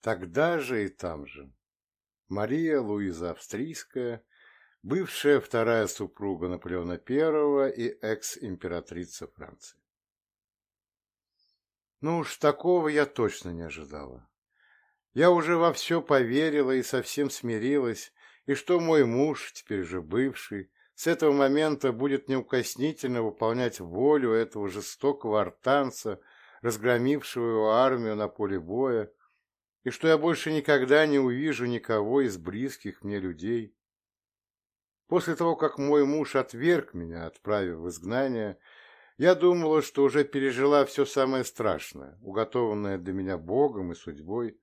Тогда же и там же. Мария Луиза Австрийская, бывшая вторая супруга Наполеона I и экс-императрица Франции. Ну уж такого я точно не ожидала. Я уже во все поверила и совсем смирилась, и что мой муж, теперь же бывший, с этого момента будет неукоснительно выполнять волю этого жестокого артанца, разгромившего его армию на поле боя, и что я больше никогда не увижу никого из близких мне людей. После того, как мой муж отверг меня, отправив в изгнание, я думала, что уже пережила все самое страшное, уготованное для меня Богом и судьбой,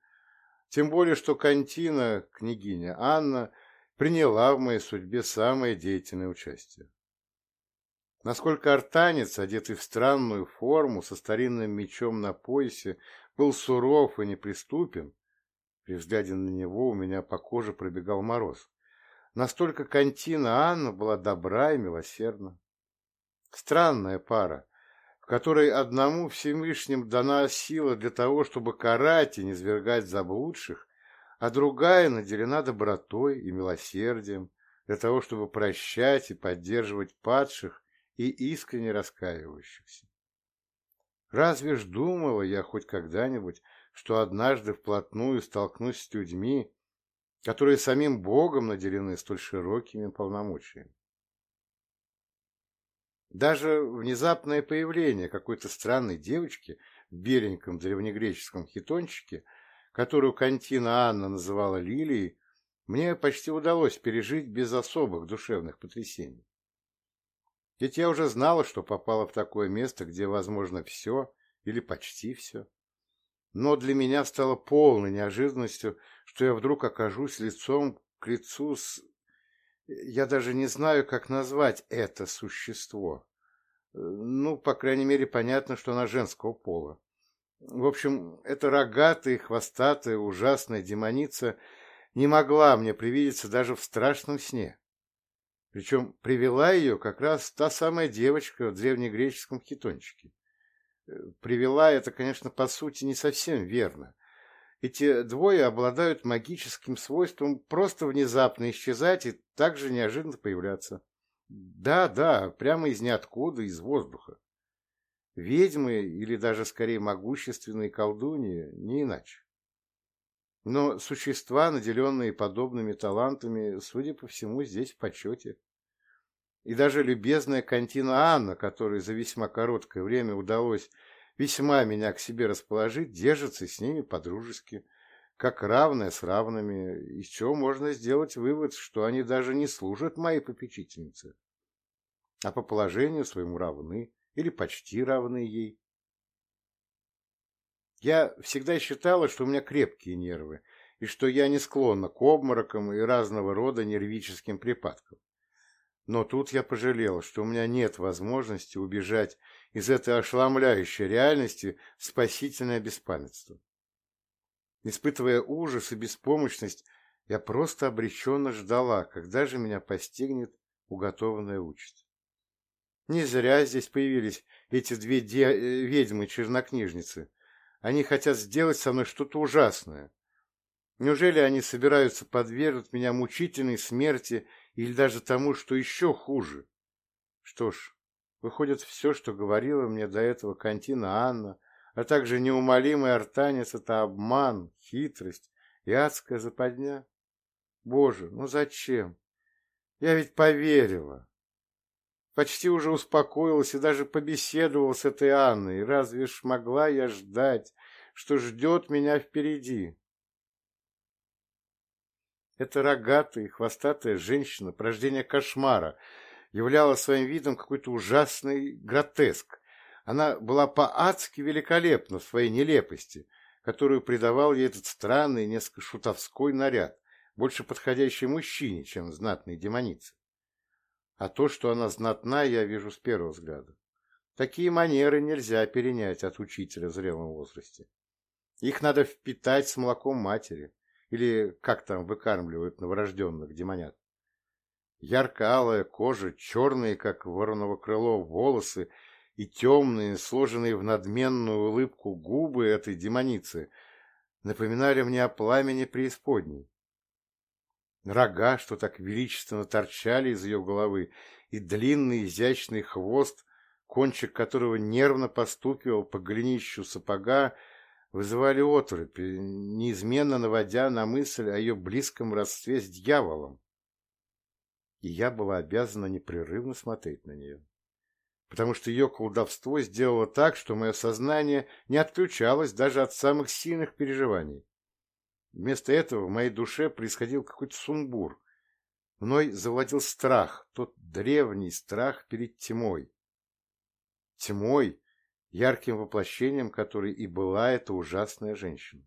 тем более, что Кантина, княгиня Анна, приняла в моей судьбе самое деятельное участие. Насколько артанец, одетый в странную форму, со старинным мечом на поясе, был суров и неприступен, при взгляде на него у меня по коже пробегал мороз, настолько Кантина Анна была добра и милосердна. Странная пара, в которой одному Всевышним дана сила для того, чтобы карать и низвергать заблудших, а другая наделена добротой и милосердием для того, чтобы прощать и поддерживать падших и искренне раскаивающихся. Разве ж думала я хоть когда-нибудь, что однажды вплотную столкнусь с людьми, которые самим Богом наделены столь широкими полномочиями? Даже внезапное появление какой-то странной девочки в беленьком древнегреческом хитончике, которую Кантина Анна называла Лилией, мне почти удалось пережить без особых душевных потрясений. Ведь я уже знала, что попала в такое место, где возможно все или почти все. Но для меня стало полной неожиданностью, что я вдруг окажусь лицом к лицу с... Я даже не знаю, как назвать это существо. Ну, по крайней мере, понятно, что она женского пола. В общем, эта рогатая, хвостатая, ужасная демоница не могла мне привидеться даже в страшном сне. Причем привела ее как раз та самая девочка в древнегреческом хитончике. Э, привела это, конечно, по сути не совсем верно. Эти двое обладают магическим свойством просто внезапно исчезать и также неожиданно появляться. Да, да, прямо из ниоткуда, из воздуха. Ведьмы или даже скорее могущественные колдуньи, не иначе. Но существа, наделенные подобными талантами, судя по всему, здесь в почете. И даже любезная Кантина Анна, которой за весьма короткое время удалось весьма меня к себе расположить, держится с ними по-дружески, как равная с равными, из чего можно сделать вывод, что они даже не служат моей попечительнице, а по положению своему равны или почти равны ей. Я всегда считала, что у меня крепкие нервы, и что я не склонна к обморокам и разного рода нервическим припадкам. Но тут я пожалел, что у меня нет возможности убежать из этой ошеломляющей реальности в спасительное беспамятство. Испытывая ужас и беспомощность, я просто обреченно ждала, когда же меня постигнет уготованная участь. Не зря здесь появились эти две э, ведьмы-чернокнижницы. Они хотят сделать со мной что-то ужасное. Неужели они собираются подвергнуть меня мучительной смерти или даже тому, что еще хуже. Что ж, выходит, все, что говорила мне до этого Кантина Анна, а также неумолимый артанец — это обман, хитрость и адская западня. Боже, ну зачем? Я ведь поверила. Почти уже успокоилась и даже побеседовала с этой Анной. Разве ж могла я ждать, что ждет меня впереди? Эта рогатая хвостатая женщина, порождение кошмара, являла своим видом какой-то ужасный гротеск. Она была по-адски великолепна в своей нелепости, которую придавал ей этот странный, несколько шутовской наряд, больше подходящий мужчине, чем знатной демонице. А то, что она знатна, я вижу с первого взгляда. Такие манеры нельзя перенять от учителя в зрелом возрасте. Их надо впитать с молоком матери, или как там выкармливают новорожденных демонят. Ярко-алая кожа, черные, как вороново крыло, волосы и темные, сложенные в надменную улыбку губы этой демоницы напоминали мне о пламени преисподней. Рога, что так величественно торчали из ее головы, и длинный изящный хвост, кончик которого нервно постукивал по голенищу сапога, вызывали оторопь, неизменно наводя на мысль о ее близком родстве с дьяволом. И я была обязана непрерывно смотреть на нее, потому что ее колдовство сделало так, что мое сознание не отключалось даже от самых сильных переживаний. Вместо этого в моей душе происходил какой-то сумбур. Мной завладел страх, тот древний страх перед тьмой. Тьмой, ярким воплощением которой и была эта ужасная женщина.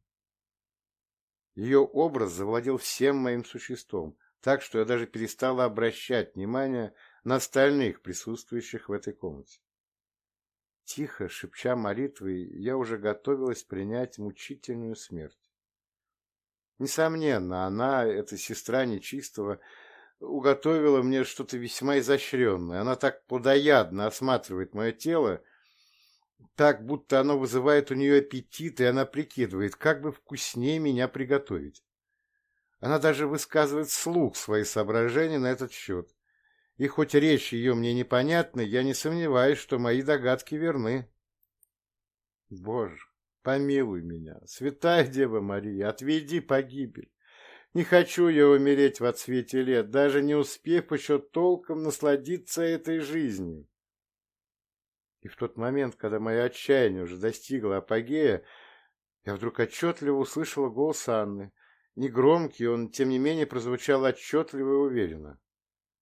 Ее образ завладел всем моим существом, так что я даже перестала обращать внимание на остальных присутствующих в этой комнате. Тихо, шепча молитвы, я уже готовилась принять мучительную смерть. Несомненно, она, эта сестра нечистого, уготовила мне что-то весьма изощренное. Она так плодоядно осматривает мое тело, так, будто оно вызывает у нее аппетит, и она прикидывает, как бы вкуснее меня приготовить. Она даже высказывает вслух свои соображения на этот счет. И хоть речь ее мне непонятна, я не сомневаюсь, что мои догадки верны. Боже, помилуй меня, святая Дева Мария, отведи погибель. Не хочу я умереть в отсвете лет, даже не успев еще толком насладиться этой жизнью. И в тот момент, когда мое отчаяние уже достигло апогея, я вдруг отчетливо услышала голос Анны. Негромкий, он, тем не менее, прозвучал отчетливо и уверенно.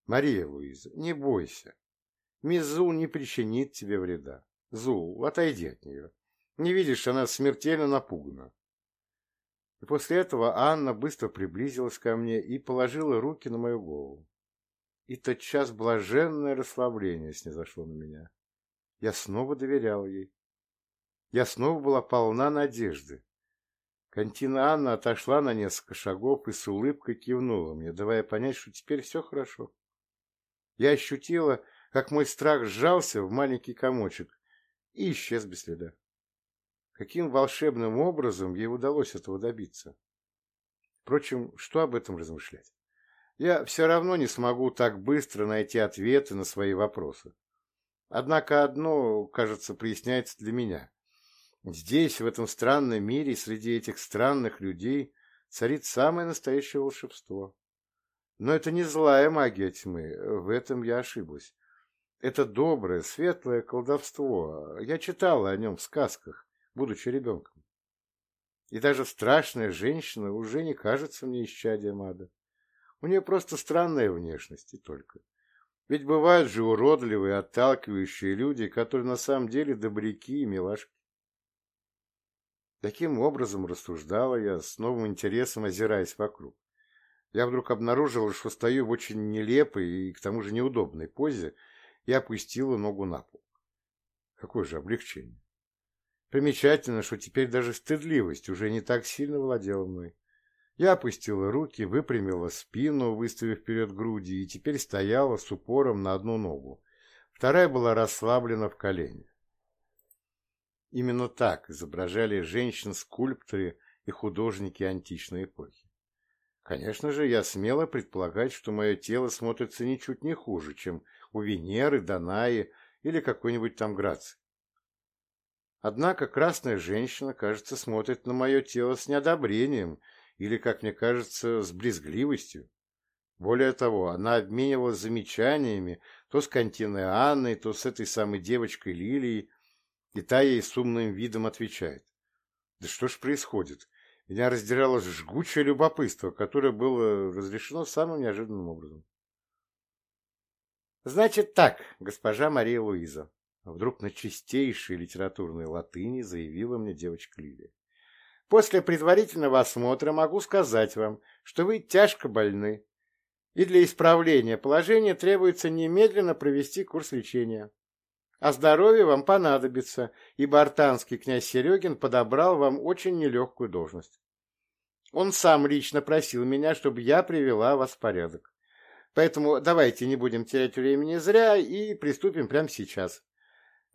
«Мария Луиза, не бойся. Мисс Зул не причинит тебе вреда. Зул, отойди от нее. Не видишь, она смертельно напугана». И после этого Анна быстро приблизилась ко мне и положила руки на мою голову. И тотчас блаженное расслабление снизошло на меня. Я снова доверял ей. Я снова была полна надежды. Кантина Анна отошла на несколько шагов и с улыбкой кивнула мне, давая понять, что теперь все хорошо. Я ощутила, как мой страх сжался в маленький комочек и исчез без следа. Каким волшебным образом ей удалось этого добиться? Впрочем, что об этом размышлять? Я все равно не смогу так быстро найти ответы на свои вопросы. Однако одно, кажется, проясняется для меня. Здесь, в этом странном мире, среди этих странных людей, царит самое настоящее волшебство. Но это не злая магия тьмы, в этом я ошиблась. Это доброе, светлое колдовство. Я читала о нем в сказках, будучи ребенком. И даже страшная женщина уже не кажется мне исчадием ада. У нее просто странная внешность и только. Ведь бывают же уродливые, отталкивающие люди, которые на самом деле добряки и милашки. Таким образом рассуждала я, с новым интересом озираясь вокруг. Я вдруг обнаружила, что стою в очень нелепой и к тому же неудобной позе и опустила ногу на пол. Какое же облегчение! Примечательно, что теперь даже стыдливость уже не так сильно владела мной. Я опустила руки, выпрямила спину, выставив вперед груди, и теперь стояла с упором на одну ногу. Вторая была расслаблена в колене. Именно так изображали женщин-скульпторы и художники античной эпохи. Конечно же, я смело предполагать, что мое тело смотрится ничуть не хуже, чем у Венеры, Данаи или какой-нибудь там Грации. Однако красная женщина, кажется, смотрит на мое тело с неодобрением или, как мне кажется, с брезгливостью. Более того, она обменивалась замечаниями то с Кантиной Анной, то с этой самой девочкой Лилией, и та ей с умным видом отвечает. Да что ж происходит? Меня раздирало жгучее любопытство, которое было разрешено самым неожиданным образом. «Значит так, госпожа Мария Луиза», — вдруг на чистейшей литературной латыни заявила мне девочка Лилия. После предварительного осмотра могу сказать вам, что вы тяжко больны, и для исправления положения требуется немедленно провести курс лечения. А здоровье вам понадобится, ибо артанский князь Серегин подобрал вам очень нелегкую должность. Он сам лично просил меня, чтобы я привела вас в порядок. Поэтому давайте не будем терять времени зря и приступим прямо сейчас.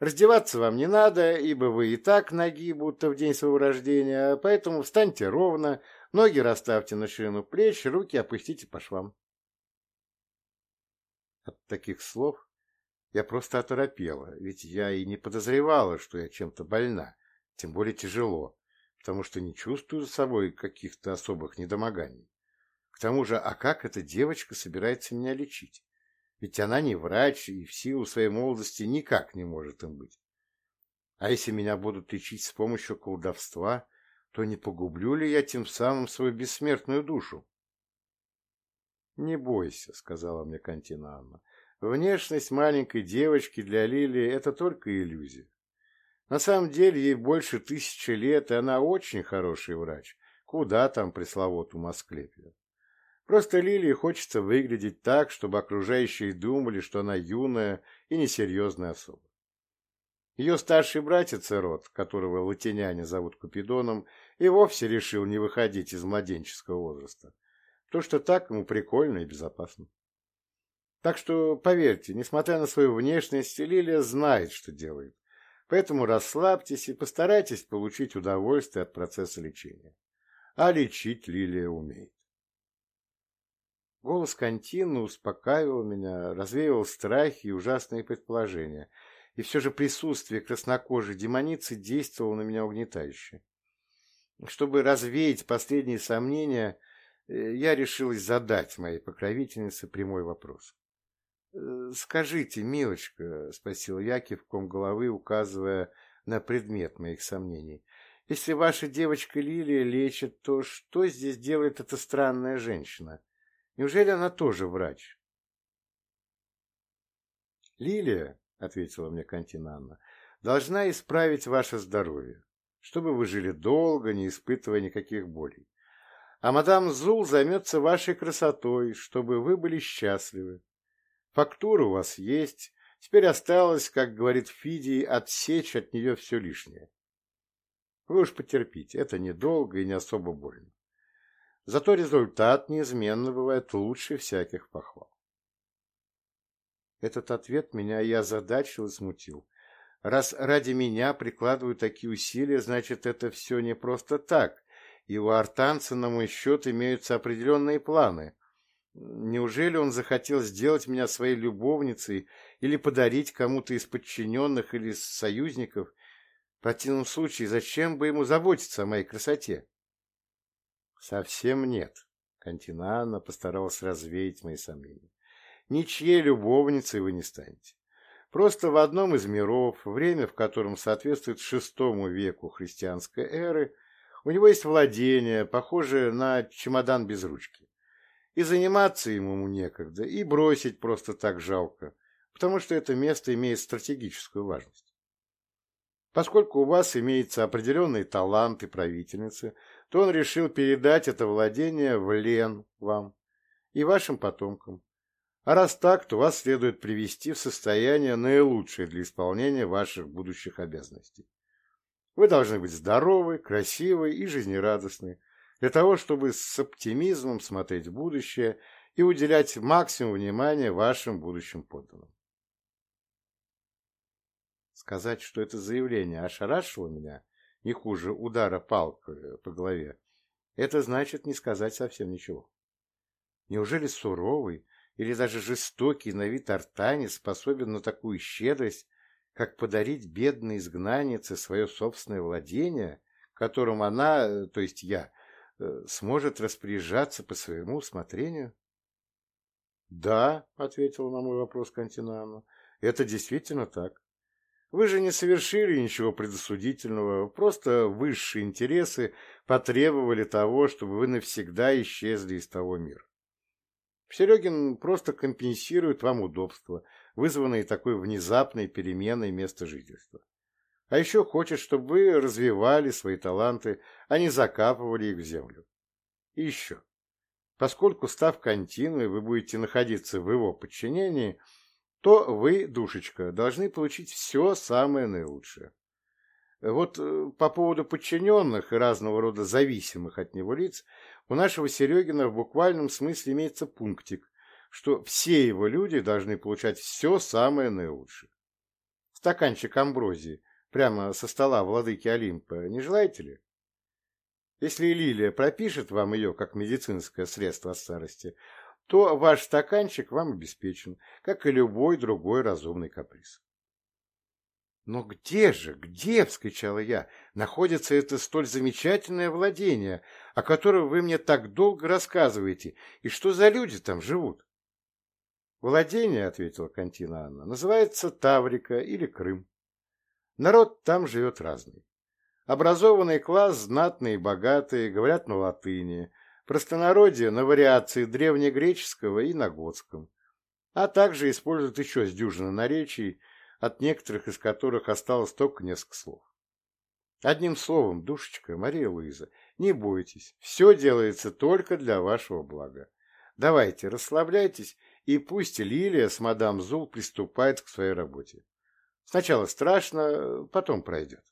Раздеваться вам не надо, ибо вы и так ноги, будто в день своего рождения, поэтому встаньте ровно, ноги расставьте на ширину плеч, руки опустите по швам. От таких слов я просто оторопела, ведь я и не подозревала, что я чем-то больна, тем более тяжело, потому что не чувствую за собой каких-то особых недомоганий. К тому же, а как эта девочка собирается меня лечить? Ведь она не врач и в силу своей молодости никак не может им быть. А если меня будут лечить с помощью колдовства, то не погублю ли я тем самым свою бессмертную душу? — Не бойся, — сказала мне Кантина Анна. — Внешность маленькой девочки для Лилии — это только иллюзия. На самом деле ей больше тысячи лет, и она очень хороший врач. Куда там пресловутому Асклепию? Просто Лилии хочется выглядеть так, чтобы окружающие думали, что она юная и несерьезная особа. Ее старший братец Эрот, которого латиняне зовут Купидоном, и вовсе решил не выходить из младенческого возраста, то что так ему прикольно и безопасно. Так что, поверьте, несмотря на свою внешность, Лилия знает, что делает. Поэтому расслабьтесь и постарайтесь получить удовольствие от процесса лечения. А лечить Лилия умеет. Голос Кантина успокаивал меня, развеивал страхи и ужасные предположения, и все же присутствие краснокожей демоницы действовало на меня угнетающе. Чтобы развеять последние сомнения, э, я решилась задать моей покровительнице прямой вопрос. «Э, «Скажите, милочка», — спросил я кивком головы, указывая на предмет моих сомнений, «если ваша девочка Лилия лечит, то что здесь делает эта странная женщина?» Неужели она тоже врач? Лилия, — ответила мне Кантина Анна, — должна исправить ваше здоровье, чтобы вы жили долго, не испытывая никаких болей. А мадам Зул займется вашей красотой, чтобы вы были счастливы. Фактура у вас есть, теперь осталось, как говорит Фидий, отсечь от нее все лишнее. Вы уж потерпите, это недолго и не особо больно. Зато результат неизменно бывает лучше всяких похвал. Этот ответ меня и озадачил и смутил. Раз ради меня прикладывают такие усилия, значит, это все не просто так, и у артанца на мой счет имеются определенные планы. Неужели он захотел сделать меня своей любовницей или подарить кому-то из подчиненных или союзников? В противном случае, зачем бы ему заботиться о моей красоте? Совсем нет. Кантинанна постаралась развеять мои сомнения. Ничьей любовницей вы не станете. Просто в одном из миров, время в котором соответствует шестому веку христианской эры, у него есть владение, похожее на чемодан без ручки. И заниматься ему некогда, и бросить просто так жалко, потому что это место имеет стратегическую важность. Поскольку у вас имеется определенный талант и правительницы, то он решил передать это владение в Лен вам и вашим потомкам. А раз так, то вас следует привести в состояние наилучшее для исполнения ваших будущих обязанностей. Вы должны быть здоровы, красивы и жизнерадостны, для того, чтобы с оптимизмом смотреть в будущее и уделять максимум внимания вашим будущим подданным. Сказать, что это заявление ошарашило меня, не хуже удара палкой по голове, это значит не сказать совсем ничего. Неужели суровый или даже жестокий на вид артанец способен на такую щедрость, как подарить бедной изгнаннице свое собственное владение, которым она, то есть я, э, сможет распоряжаться по своему усмотрению? — Да, — ответила на мой вопрос Кантинанна, — это действительно так. Вы же не совершили ничего предосудительного, просто высшие интересы потребовали того, чтобы вы навсегда исчезли из того мира. Серегин просто компенсирует вам удобства, вызванные такой внезапной переменой места жительства. А еще хочет, чтобы вы развивали свои таланты, а не закапывали их в землю. И еще. Поскольку, став континуей, вы будете находиться в его подчинении – то вы, душечка, должны получить все самое наилучшее. Вот э, по поводу подчиненных и разного рода зависимых от него лиц, у нашего Серегина в буквальном смысле имеется пунктик, что все его люди должны получать все самое наилучшее. стаканчик амброзии прямо со стола владыки Олимпа, не желаете ли? Если Лилия пропишет вам ее как медицинское средство от старости, то ваш стаканчик вам обеспечен, как и любой другой разумный каприз. «Но где же, где, — вскричала я, — находится это столь замечательное владение, о котором вы мне так долго рассказываете, и что за люди там живут?» «Владение, — ответила Кантина Анна, — называется Таврика или Крым. Народ там живет разный. Образованный класс, знатные и богатые, говорят на латыни, простонародье на вариации древнегреческого и на готском, а также используют еще с дюжины наречий, от некоторых из которых осталось только несколько слов. Одним словом, душечка, Мария Луиза, не бойтесь, все делается только для вашего блага. Давайте, расслабляйтесь, и пусть Лилия с мадам Зул приступает к своей работе. Сначала страшно, потом пройдет.